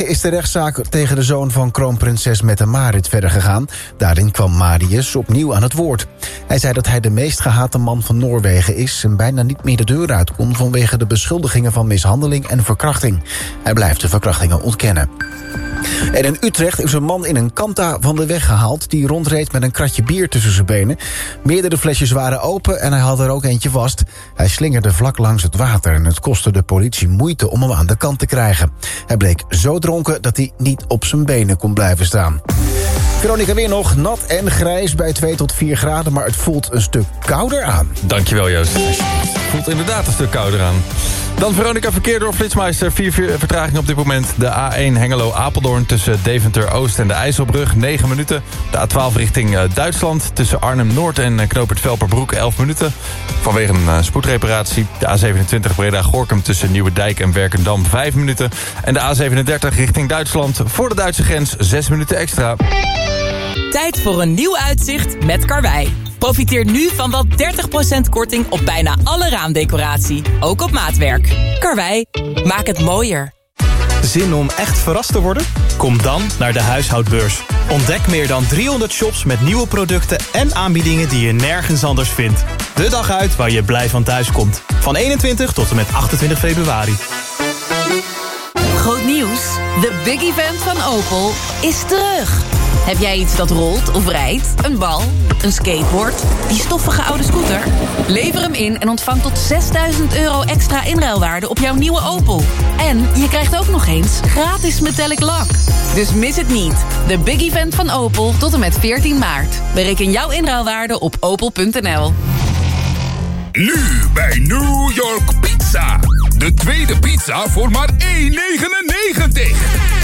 is de rechtszaak tegen de zoon van kroonprinses Mette Marit verder gegaan. Daarin kwam Marius opnieuw aan het woord. Hij zei dat hij de meest gehate man van Noorwegen is... en bijna niet meer de deur uit kon vanwege de beschuldigingen van mishandeling en verkrachting. Hij blijft de verkrachtingen ontkennen. En in Utrecht is een man in een kanta van de weg gehaald... die rondreed met een kratje bier tussen zijn benen. Meerdere flesjes waren open en hij had er ook eentje vast. Hij slingerde vlak langs het water... en het kostte de politie moeite om hem aan de kant te krijgen. Hij bleek zo dronken dat hij niet op zijn benen kon blijven staan. Veronica weer nog, nat en grijs bij 2 tot 4 graden... maar het voelt een stuk kouder aan. Dankjewel, Joost. Het voelt inderdaad een stuk kouder aan. Dan Veronica Verkeer door Flitsmeister. Vier, vier vertraging op dit moment. De A1 Hengelo-Apeldoorn tussen Deventer-Oost en de IJsselbrug. 9 minuten. De A12 richting eh, Duitsland tussen Arnhem-Noord en eh, Knoopert Velperbroek. 11 minuten. Vanwege een uh, spoedreparatie. De A27 Breda-Gorkum tussen Nieuwe-Dijk en Werkendam. 5 minuten. En de A37 richting Duitsland. Voor de Duitse grens 6 minuten extra. Tijd voor een nieuw uitzicht met Karwei. Profiteer nu van wel 30% korting op bijna alle raamdecoratie. Ook op maatwerk. Karwei, maak het mooier. Zin om echt verrast te worden? Kom dan naar de huishoudbeurs. Ontdek meer dan 300 shops met nieuwe producten en aanbiedingen die je nergens anders vindt. De dag uit waar je blij van thuis komt. Van 21 tot en met 28 februari. Groot nieuws. De big event van Opel is terug. Heb jij iets dat rolt of rijdt? Een bal? Een skateboard? Die stoffige oude scooter? Lever hem in en ontvang tot 6000 euro extra inruilwaarde op jouw nieuwe Opel. En je krijgt ook nog eens gratis metallic lak. Dus mis het niet. De big event van Opel tot en met 14 maart. Bereken jouw inruilwaarde op opel.nl. Nu bij New York Pizza. De tweede pizza voor maar 1,99.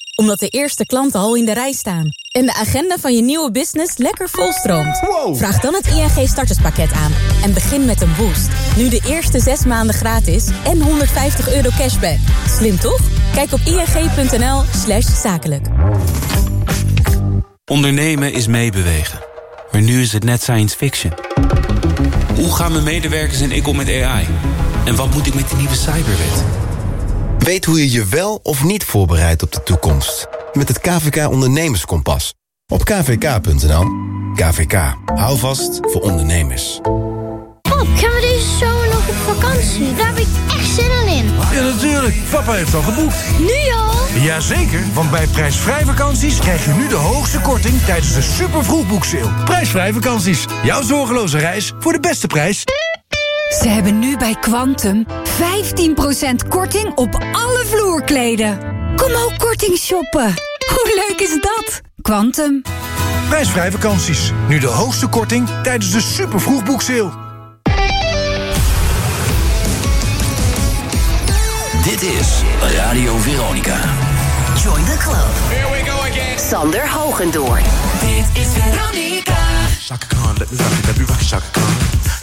omdat de eerste klanten al in de rij staan... en de agenda van je nieuwe business lekker volstroomt... vraag dan het ING starterspakket aan en begin met een boost. Nu de eerste zes maanden gratis en 150 euro cashback. Slim toch? Kijk op ing.nl slash zakelijk. Ondernemen is meebewegen. Maar nu is het net science fiction. Hoe gaan mijn medewerkers en ik om met AI? En wat moet ik met die nieuwe cyberwet? Weet hoe je je wel of niet voorbereidt op de toekomst. Met het KVK Ondernemerskompas. Op kvk.nl. KVK. Hou vast voor ondernemers. Pap, gaan we deze zomer nog op vakantie? Daar heb ik echt zin in. Ja, natuurlijk. Papa heeft al geboekt. Nu al? Jazeker, want bij prijsvrij vakanties krijg je nu de hoogste korting tijdens de super vroegboekseil. Prijsvrij vakanties. Jouw zorgeloze reis voor de beste prijs. Ze hebben nu bij Quantum 15% korting op alle vloerkleden. Kom ook korting shoppen. Hoe leuk is dat? Quantum. Prijsvrij vakanties. Nu de hoogste korting tijdens de super vroegboekseil. Dit is Radio Veronica. Join the club. Here we go again. Sander Hogendoorn. Dit is Veronica. Shaka Khan, let me rock it, let me rock it, Shaka Khan.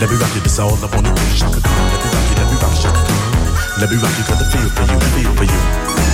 Let me rock you. that's all I wanna do. Shaka let me rock you. let me rock Shaka Let me rock got the feel for you, The feel for you.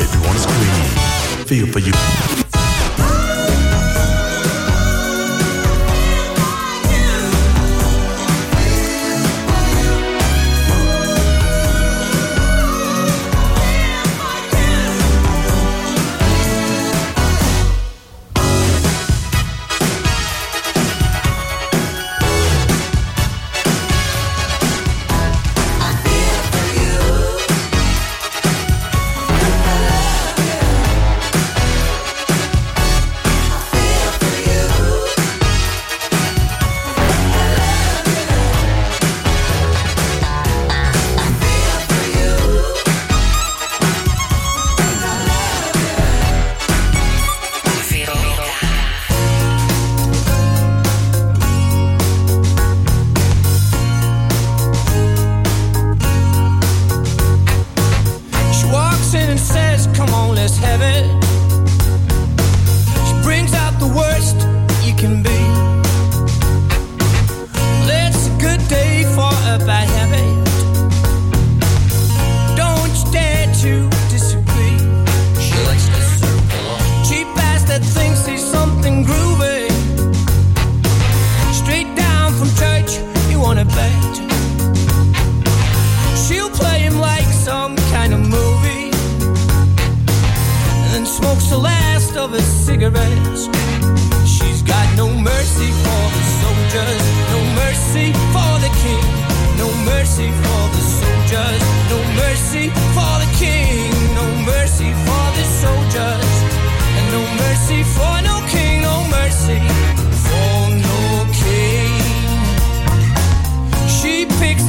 everyone is clean. Feel for you.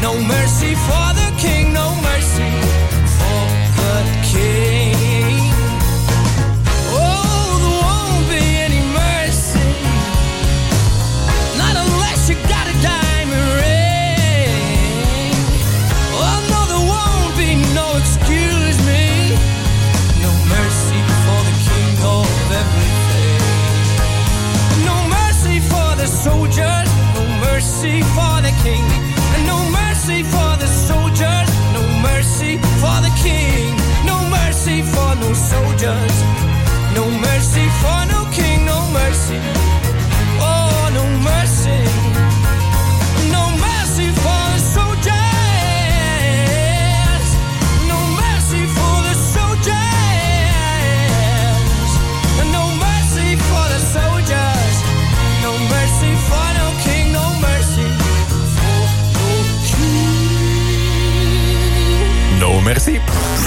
no mercy for the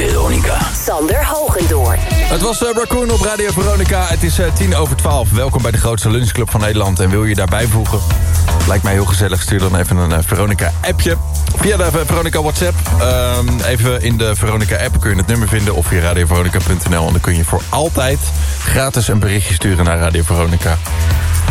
Veronica. Sander Hogendoor. Het was eh, Raccoon op Radio Veronica. Het is eh, tien over twaalf. Welkom bij de grootste lunchclub van Nederland. En wil je daarbij voegen? Lijkt mij heel gezellig. Stuur dan even een eh, Veronica-appje. Via de Veronica WhatsApp. Ehm, even in de Veronica-app kun je het nummer vinden. Of via radioveronica.nl. En dan kun je voor altijd gratis een berichtje sturen naar Radio Veronica.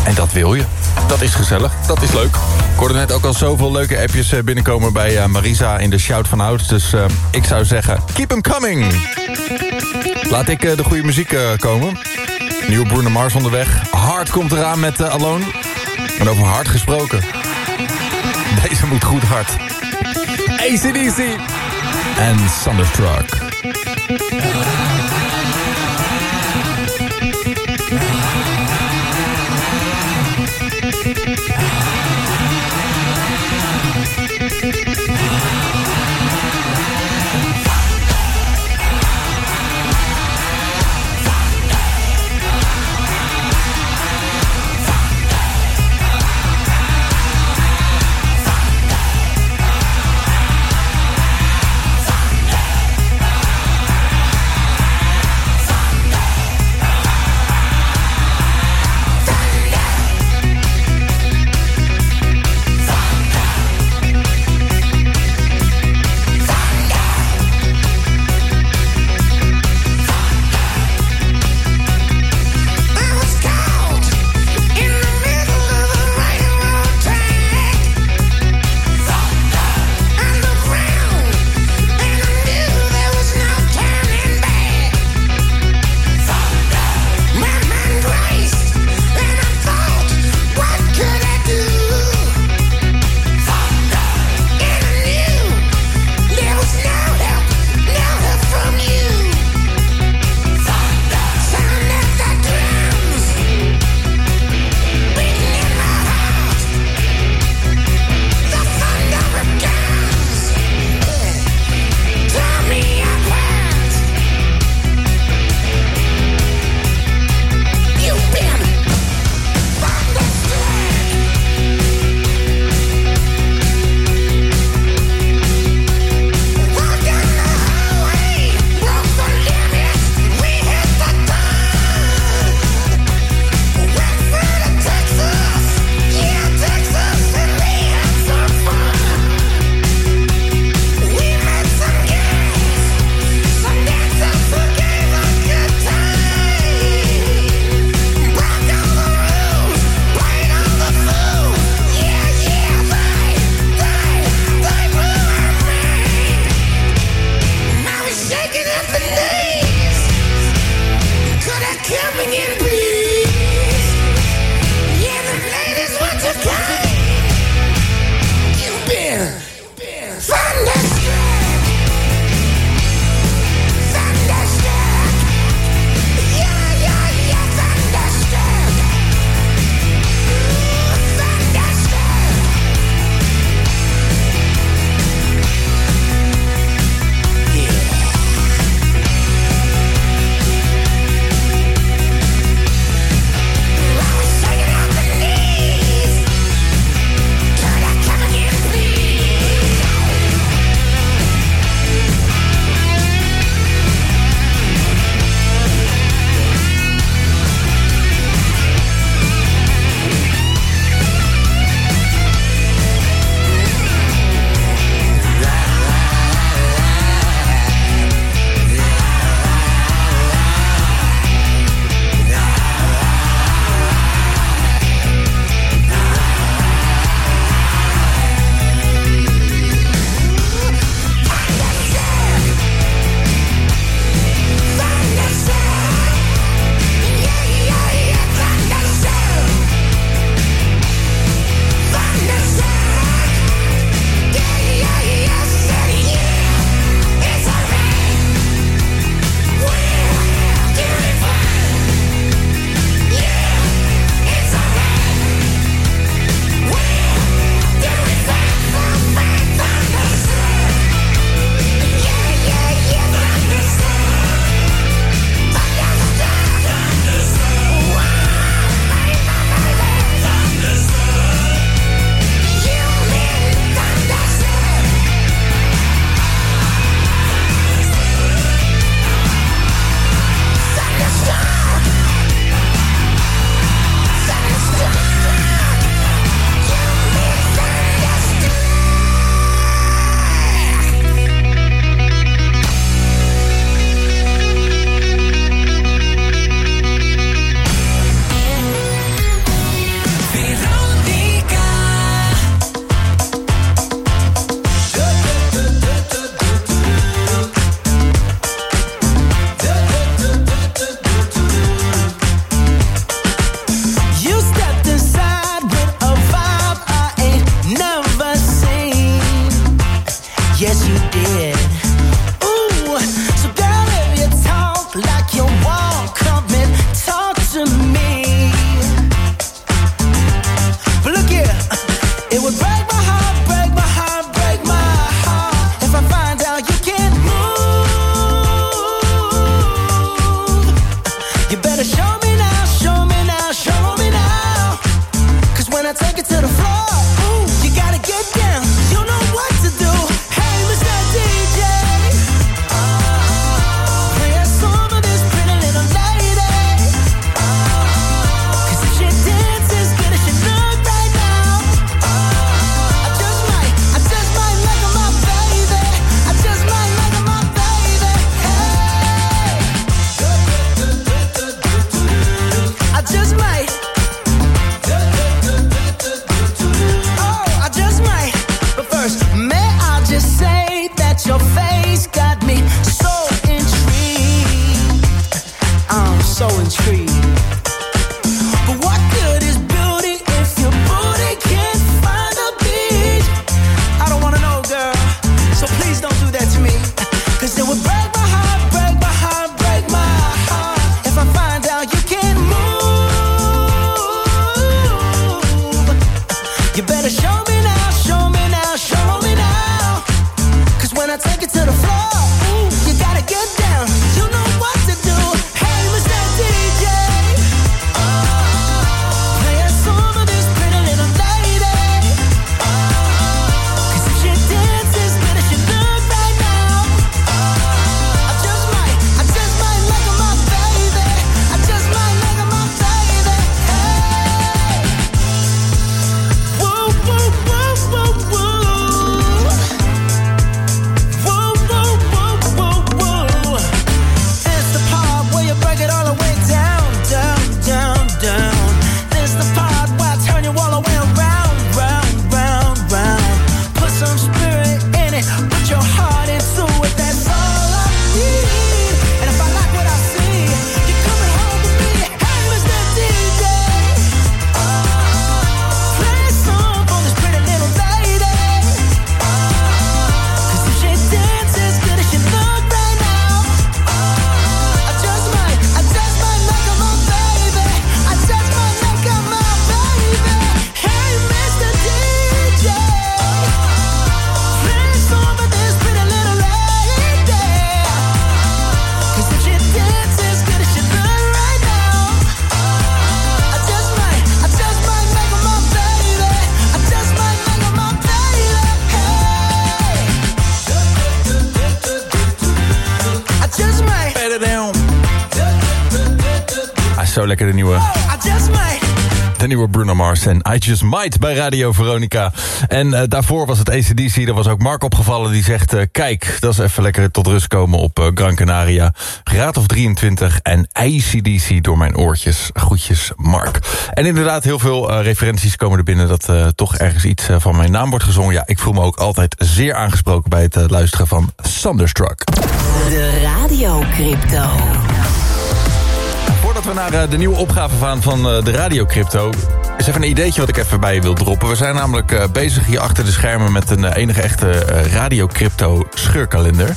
En dat wil je. Dat is gezellig. Dat is leuk. Ik hoorde net ook al zoveel leuke appjes binnenkomen bij Marisa in de Shout van Oud. Dus ik zou zeggen, keep them coming. Laat ik de goede muziek komen. Nieuwe Bruno Mars onderweg. Hard komt eraan met Alone. En over hard gesproken. Deze moet goed hard. ACDC. En Thunderstruck. Mars en I Just Might bij Radio Veronica. En eh, daarvoor was het ACDC, daar was ook Mark opgevallen... die zegt, eh, kijk, dat is even lekker tot rust komen op eh, Gran Canaria. Graad of 23 en ACDC door mijn oortjes. Groetjes, Mark. En inderdaad, heel veel referenties komen er binnen... dat toch ergens iets van mijn naam wordt gezongen. Ja, ik voel me ook altijd zeer aangesproken... bij het luisteren van Thunderstruck. De Radio Crypto. Voordat we naar eh, de nieuwe opgave gaan van eh, de Radio Crypto... is even een ideetje wat ik even bij wil droppen. We zijn namelijk eh, bezig hier achter de schermen... met een enige echte Radio Crypto scheurkalender.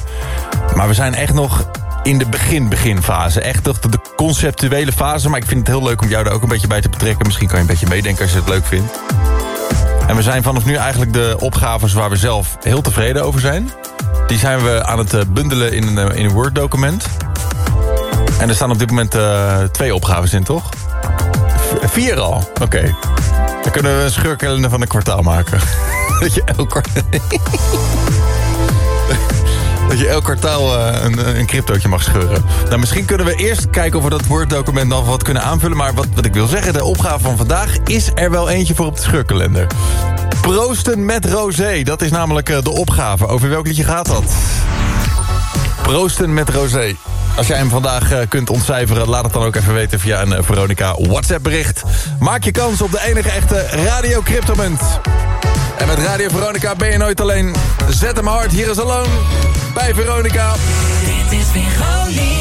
Maar we zijn echt nog in de begin-beginfase. Echt nog de conceptuele fase. Maar ik vind het heel leuk om jou daar ook een beetje bij te betrekken. Misschien kan je een beetje meedenken als je het leuk vindt. En we zijn vanaf nu eigenlijk de opgaves waar we zelf heel tevreden over zijn. Die zijn we aan het bundelen in een, in een Word-document. En er staan op dit moment eh, twee opgaves in, toch? Vier al? Oké. Dan kunnen we een scheurkalender van een kwartaal maken. Dat je elk kwartaal... Dat je elk kwartaal een, een cryptootje mag scheuren. Nou, misschien kunnen we eerst kijken of we dat Word-document nog wat kunnen aanvullen. Maar wat, wat ik wil zeggen, de opgave van vandaag is er wel eentje voor op de scheurkalender. Proosten met rosé, dat is namelijk eh, de opgave. Over welk liedje gaat dat? Proosten met rosé. Als jij hem vandaag eh, kunt ontcijferen, laat het dan ook even weten via een eh, Veronica WhatsApp bericht. Maak je kans op de enige echte Radio Cryptomunt. En met Radio Veronica ben je nooit alleen. Zet hem hard, hier is Alone. Bij Veronica. Dit is Veronica.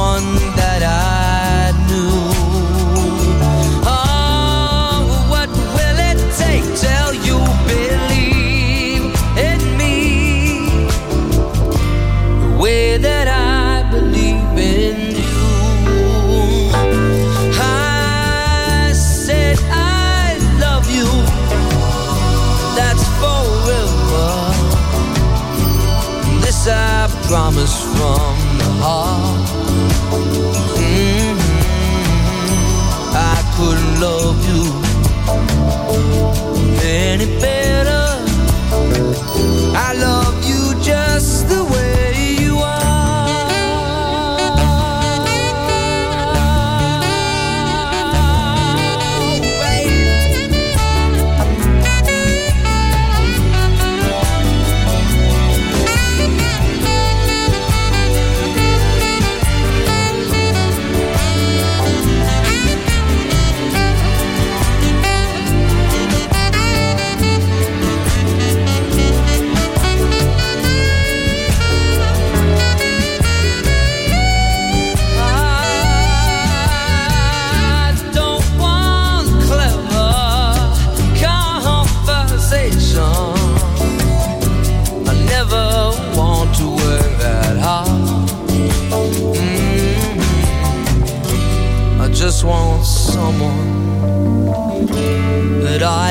Someone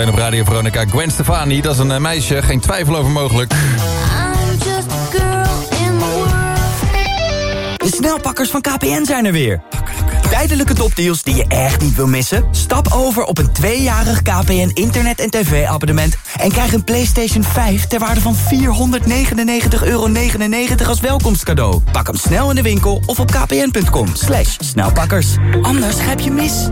Zometeen op Radio Veronica Gwen Stefani. Dat is een eh, meisje, geen twijfel over mogelijk. De snelpakkers van KPN zijn er weer. Tijdelijke topdeals die je echt niet wil missen? Stap over op een tweejarig KPN internet- en tv-abonnement... en krijg een PlayStation 5 ter waarde van 499,99 euro als welkomstcadeau. Pak hem snel in de winkel of op kpn.com. Slash snelpakkers. Anders grijp je mis.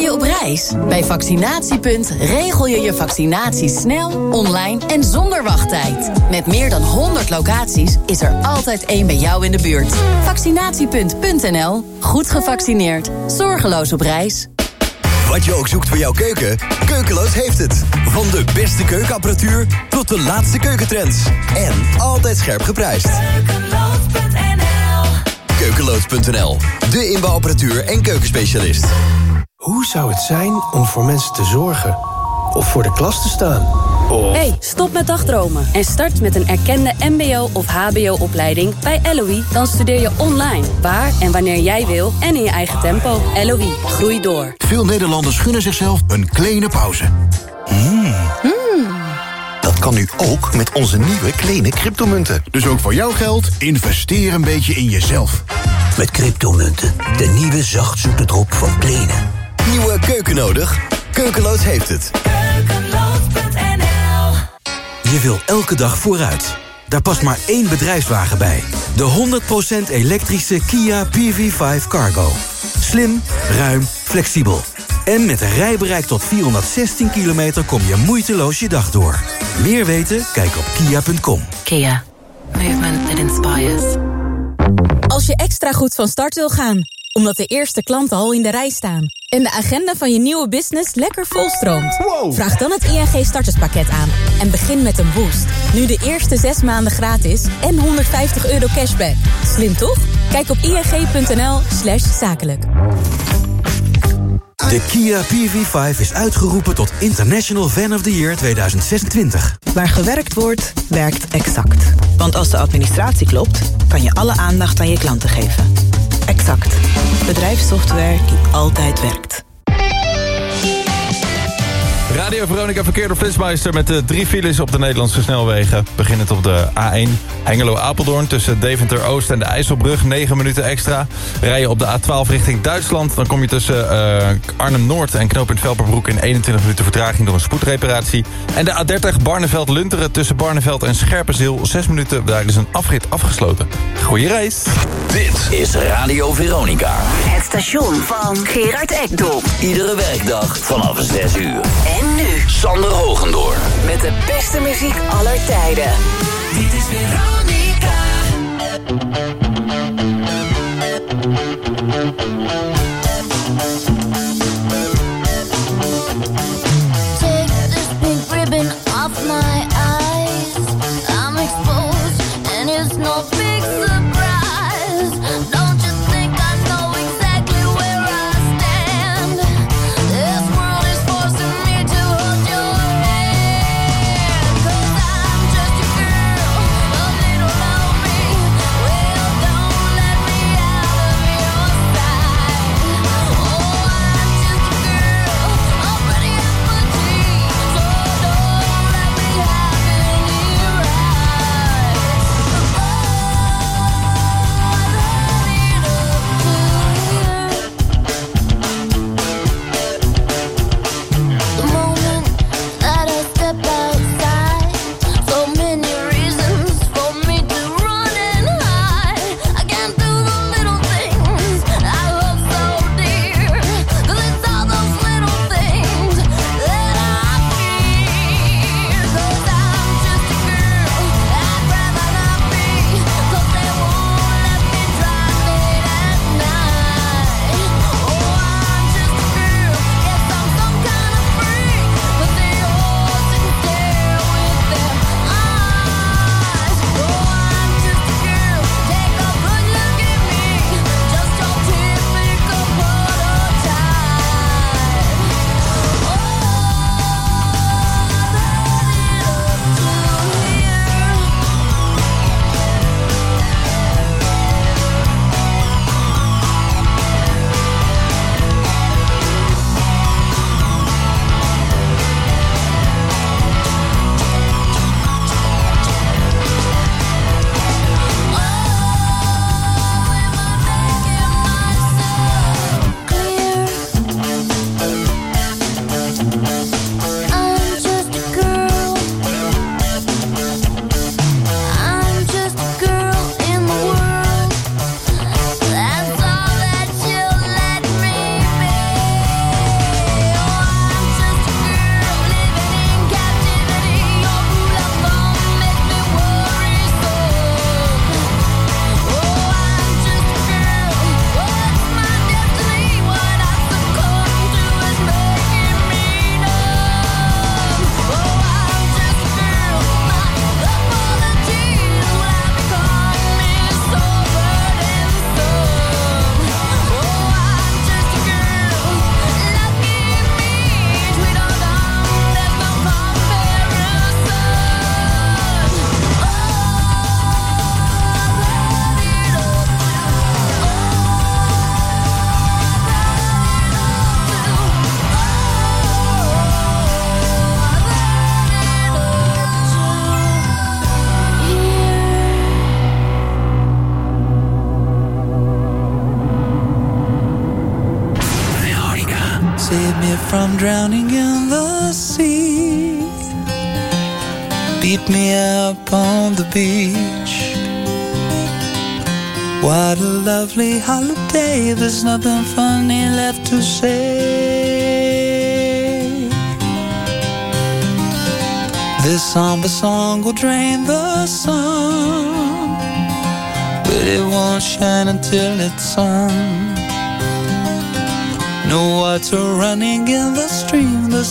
Je op reis? Bij Vaccinatiepunt regel je je vaccinatie snel, online en zonder wachttijd. Met meer dan 100 locaties is er altijd één bij jou in de buurt. Vaccinatiepunt.nl. Goed gevaccineerd. Zorgeloos op reis. Wat je ook zoekt voor jouw keuken, Keukeloos heeft het. Van de beste keukenapparatuur tot de laatste keukentrends. En altijd scherp geprijsd. Keukeloos.nl, de inbouwapparatuur en keukenspecialist. Hoe zou het zijn om voor mensen te zorgen? Of voor de klas te staan? Of... Hey, stop met dagdromen en start met een erkende mbo- of hbo-opleiding bij LOE. Dan studeer je online, waar en wanneer jij wil en in je eigen tempo. LOE, groei door. Veel Nederlanders gunnen zichzelf een kleine pauze. Hmm. Dat kan nu ook met onze nieuwe kleine cryptomunten. Dus ook voor jouw geld, investeer een beetje in jezelf. Met cryptomunten, de nieuwe zachtzoete drop van Plenen. Nodig? Keukeloos heeft het. Je wil elke dag vooruit. Daar past maar één bedrijfswagen bij. De 100% elektrische Kia PV5 Cargo. Slim, ruim, flexibel. En met een rijbereik tot 416 kilometer kom je moeiteloos je dag door. Meer weten? Kijk op kia.com. Kia. Movement that inspires. Als je extra goed van start wil gaan, omdat de eerste klanten al in de rij staan... en de agenda van je nieuwe business lekker volstroomt... vraag dan het ING starterspakket aan en begin met een boost. Nu de eerste zes maanden gratis en 150 euro cashback. Slim toch? Kijk op ing.nl slash zakelijk. De Kia PV5 is uitgeroepen tot International Fan of the Year 2026. Waar gewerkt wordt, werkt exact. Want als de administratie klopt, kan je alle aandacht aan je klanten geven. Exact. Bedrijfssoftware die altijd werkt. Radio Veronica verkeer door Flitsmeister met de drie files op de Nederlandse snelwegen. Beginnend op de A1 Hengelo-Apeldoorn tussen Deventer-Oost en de IJsselbrug. 9 minuten extra. Rij je op de A12 richting Duitsland. Dan kom je tussen uh, Arnhem-Noord en knooppunt Velperbroek in 21 minuten vertraging door een spoedreparatie. En de A30 Barneveld-Lunteren tussen Barneveld en Scherpenzeel. 6 minuten, daar is een afrit afgesloten. Goeie reis. Dit is Radio Veronica. Het station van Gerard Ekdom. Iedere werkdag vanaf 6 uur. En nu Sander Hogendoor. met de beste muziek aller tijden. Dit is Veronica. Take this pink ribbon off my eyes. I'm exposed, and it's no big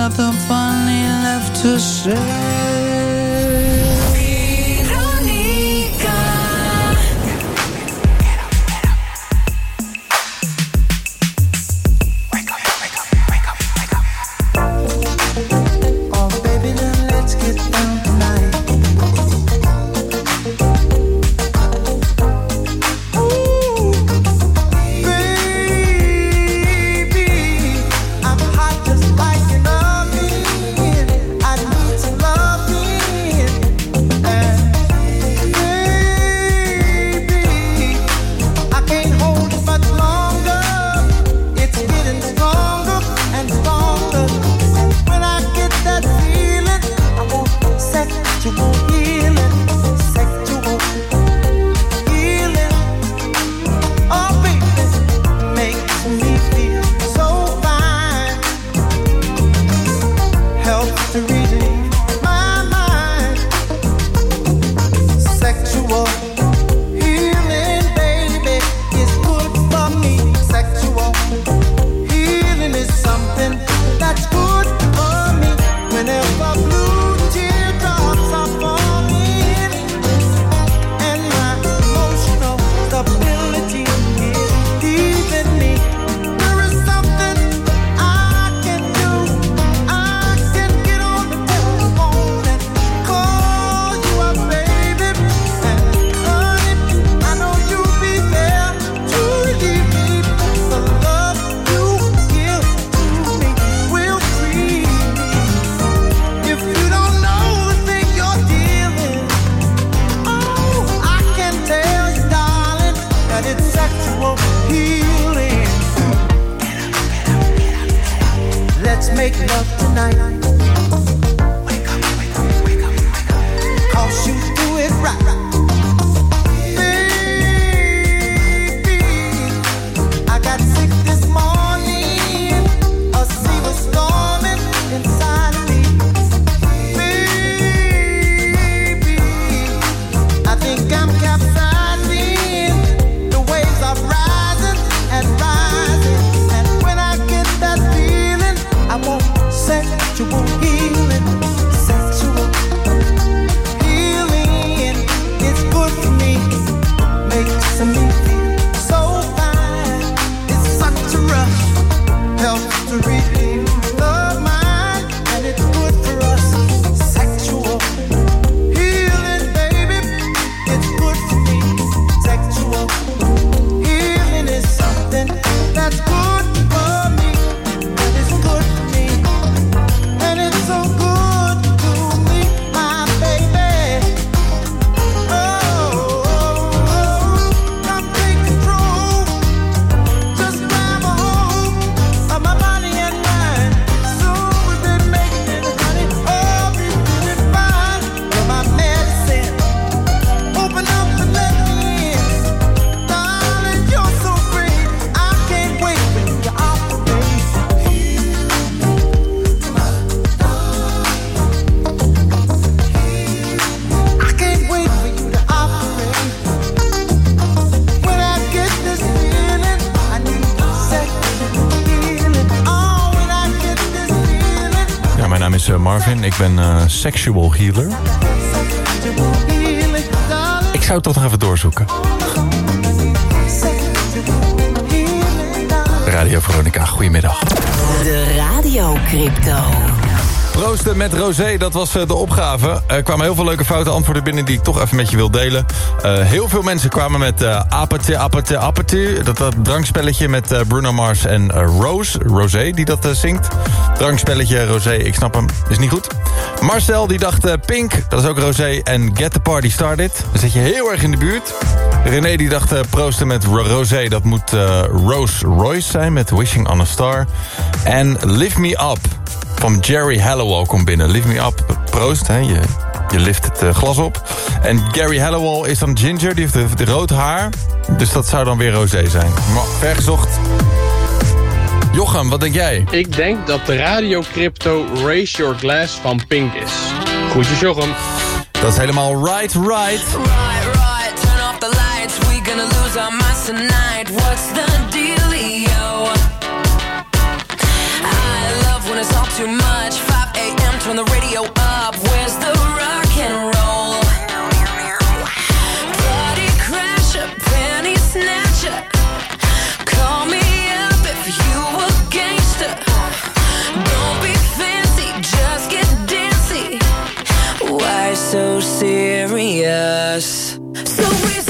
nothing funny left to say. Ben eh, sexual healer. Ik zou het toch nog even doorzoeken. Radio Veronica, goedemiddag. De Radio Crypto. Proosten met Rosé, dat was eh, de opgave. Er kwamen heel veel leuke foute antwoorden binnen... die ik toch even met je wil delen. Eh, heel veel mensen kwamen met uh, apatje, apatje, apatje. Dat, dat drankspelletje met Bruno Mars en Rose. Rosé, die dat zingt. Drankspelletje, Rosé, ik snap hem. Is niet goed. Marcel, die dacht eh, Pink. Dat is ook Rosé. En Get the Party Started. Dan zit je heel erg in de buurt. René, die dacht eh, proosten met Ro- Rosé. Dat moet eh, Rose Royce zijn met Wishing on a Star. En Lift Me Up van Jerry Hallowell komt binnen. Lift Me Up, proost, hè. Je, je lift het glas op. En Gary Hallowell is dan ginger, die heeft de, de rood haar. Dus dat zou dan weer rosé zijn. Maar vergezocht. Jochem, wat denk jij? Ik denk dat de Radio Crypto Raise Your Glass van Pink is. Groetjes Jochem. Dat is helemaal right, right. Right, right, turn off the lights. We gonna lose our minds tonight. What's the dealio? I love when it's all too much. 5 a.m. Turn the radio up. Where's the rock and roll? Serious? So raise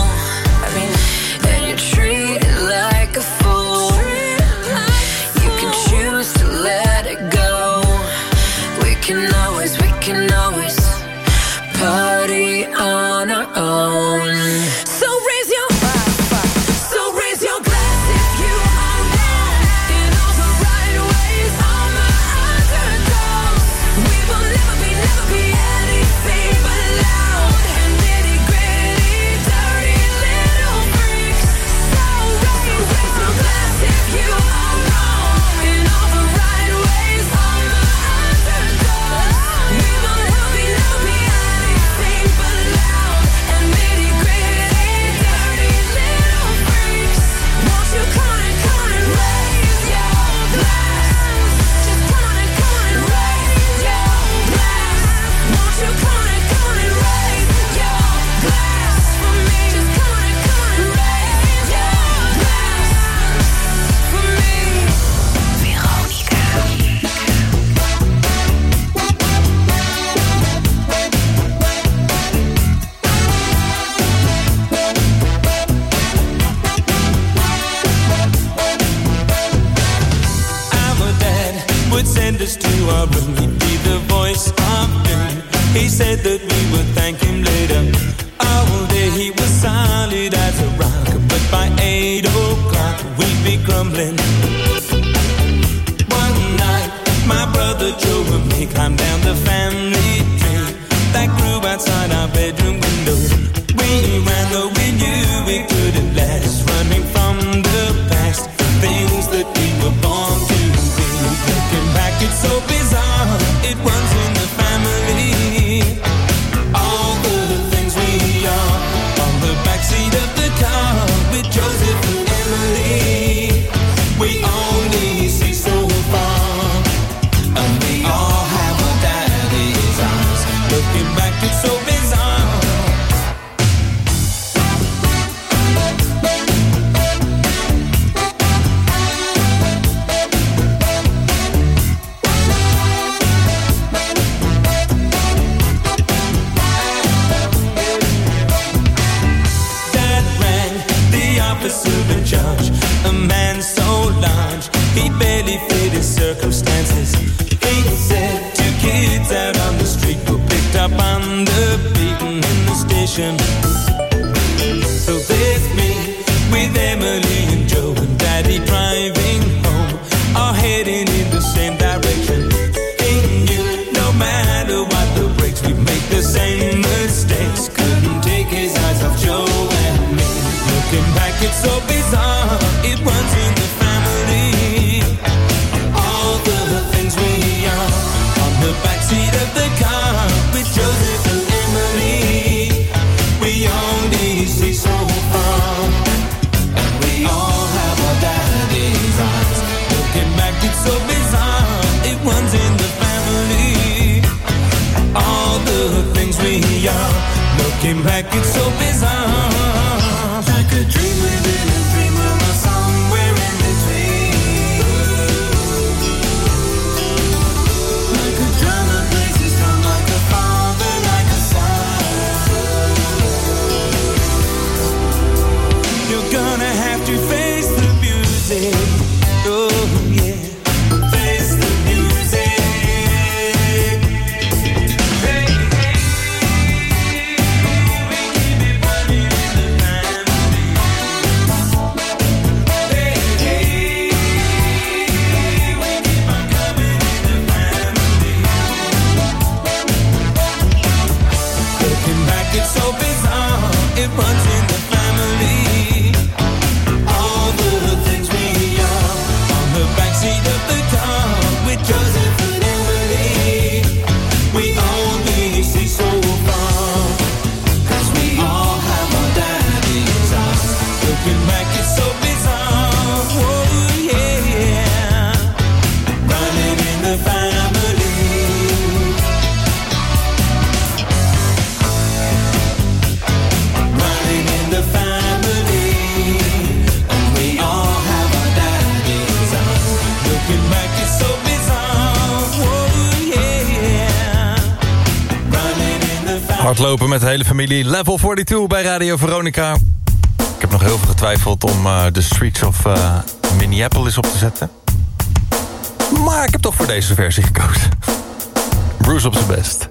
lopen met de hele familie. Level 42 bij Radio Veronica. Ik heb nog heel veel getwijfeld om uh, de Streets of eh, Minneapolis op te zetten. Maar ik heb toch voor deze versie gekozen. Bruce op zijn best.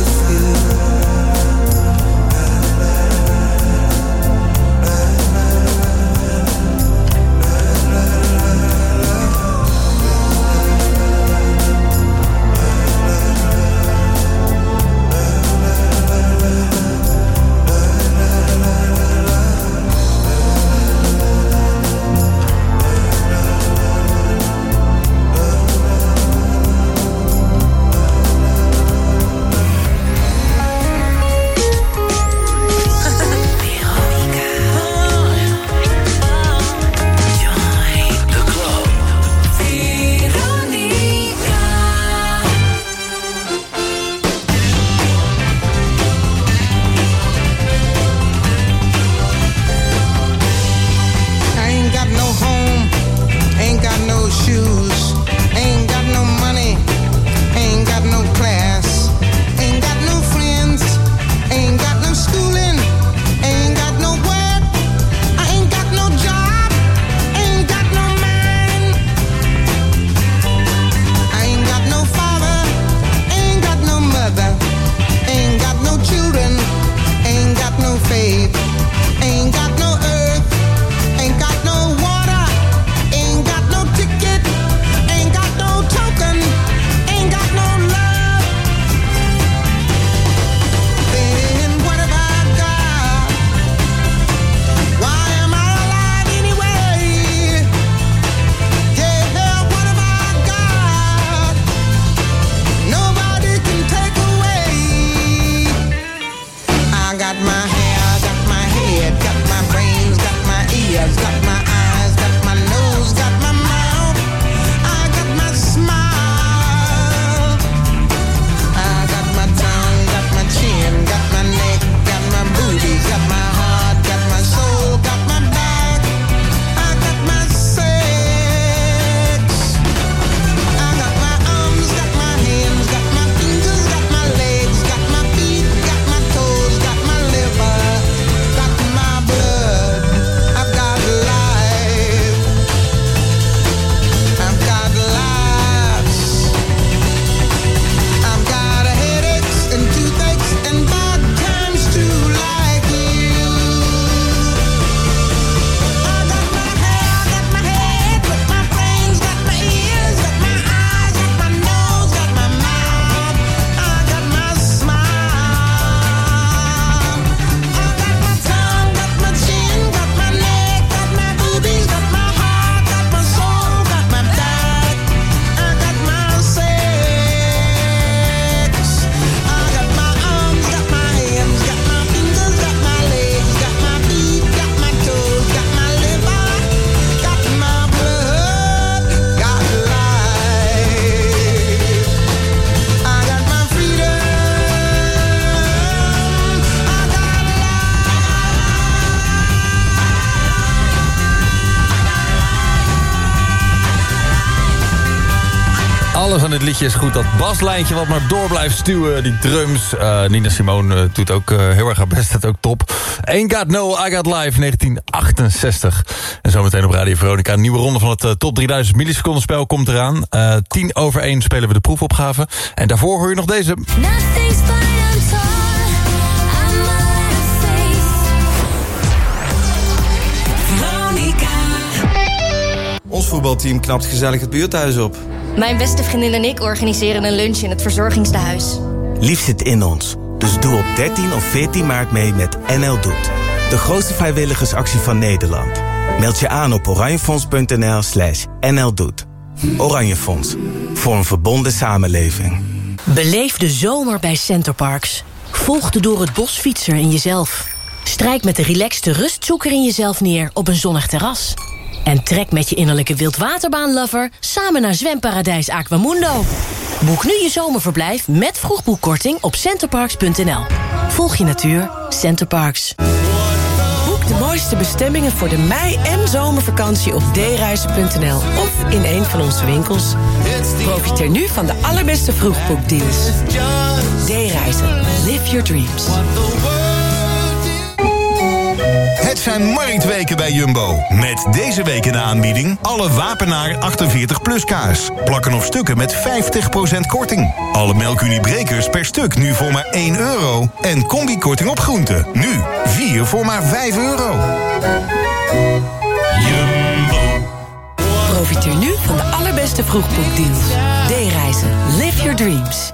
is goed. Dat baslijntje wat maar door blijft stuwen. Die drums. Eh, Nina Simone eh, doet ook eh, heel erg haar best. Dat ook top. Ain't Got No, I Got Live 1968. En zometeen op Radio Veronica. Een nieuwe ronde van het top 3000 milliseconden spel komt eraan. 10 over 1 spelen we de proefopgave. En daarvoor hoor je nog deze. Ons voetbalteam knapt gezellig het buurthuis op. Mijn beste vriendin en ik organiseren een lunch in het verzorgingstehuis. Lief zit in ons. Dus doe op 13 of 14 maart mee met NL Doet. De grootste vrijwilligersactie van Nederland. Meld je aan op oranjefonds.nl slash NL Doet. Oranje Fonds. Voor een verbonden samenleving. Beleef de zomer bij Centerparks. Volg de door het bos fietser in jezelf. Strijk met de relaxte rustzoeker in jezelf neer op een zonnig terras. En trek met je innerlijke wildwaterbaanlover samen naar zwemparadijs Aquamundo. Boek nu je zomerverblijf met vroegboekkorting op centerparks.nl. Volg je natuur, Centerparks. Boek de mooiste bestemmingen voor de mei- en zomervakantie op dereizen.nl of in een van onze winkels. Profiteer nu van de allerbeste vroegboekdeals. D-reizen. Live your dreams. Het zijn marktweken bij Jumbo. Met deze week in de aanbieding alle Wapenaar 48 plus kaas. Plakken of stukken met 50% korting. Alle melkuniebrekers per stuk nu voor maar 1 euro. En combikorting op groenten. Nu 4 voor maar 5 euro. Jumbo. Profiteer nu van de allerbeste vroegboekdeals. D-reizen. Live your dreams.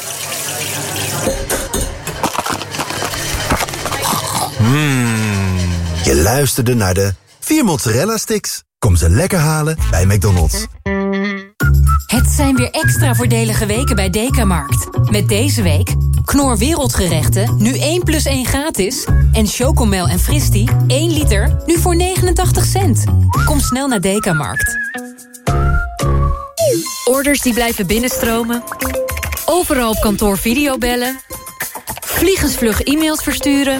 Mmm. Je luisterde naar de vier mozzarella sticks. Kom ze lekker halen bij McDonald's. Het zijn weer extra voordelige weken bij Dekamarkt. Met deze week Knor Wereldgerechten, nu 1 plus 1 gratis. En Chocomel en Fristi, 1 liter, nu voor 89 cent. Kom snel naar Dekamarkt. Orders die blijven binnenstromen. Overal op kantoor videobellen. Vliegensvlug e-mails versturen.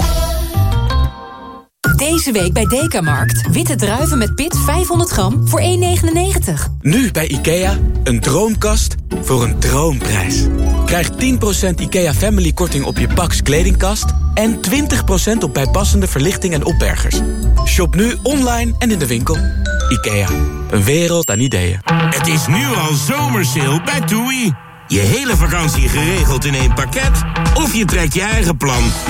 Deze week bij Dekamarkt. Witte druiven met pit 500 gram voor 1,99. Nu bij IKEA, een droomkast voor een droomprijs. Krijg 10% IKEA Family korting op je Pax kledingkast... en 20% op bijpassende verlichting en opbergers. Shop nu online en in de winkel. IKEA, een wereld aan ideeën. Het is nu al zomersale bij TUI. Je hele vakantie geregeld in één pakket? Of je trekt je eigen plan met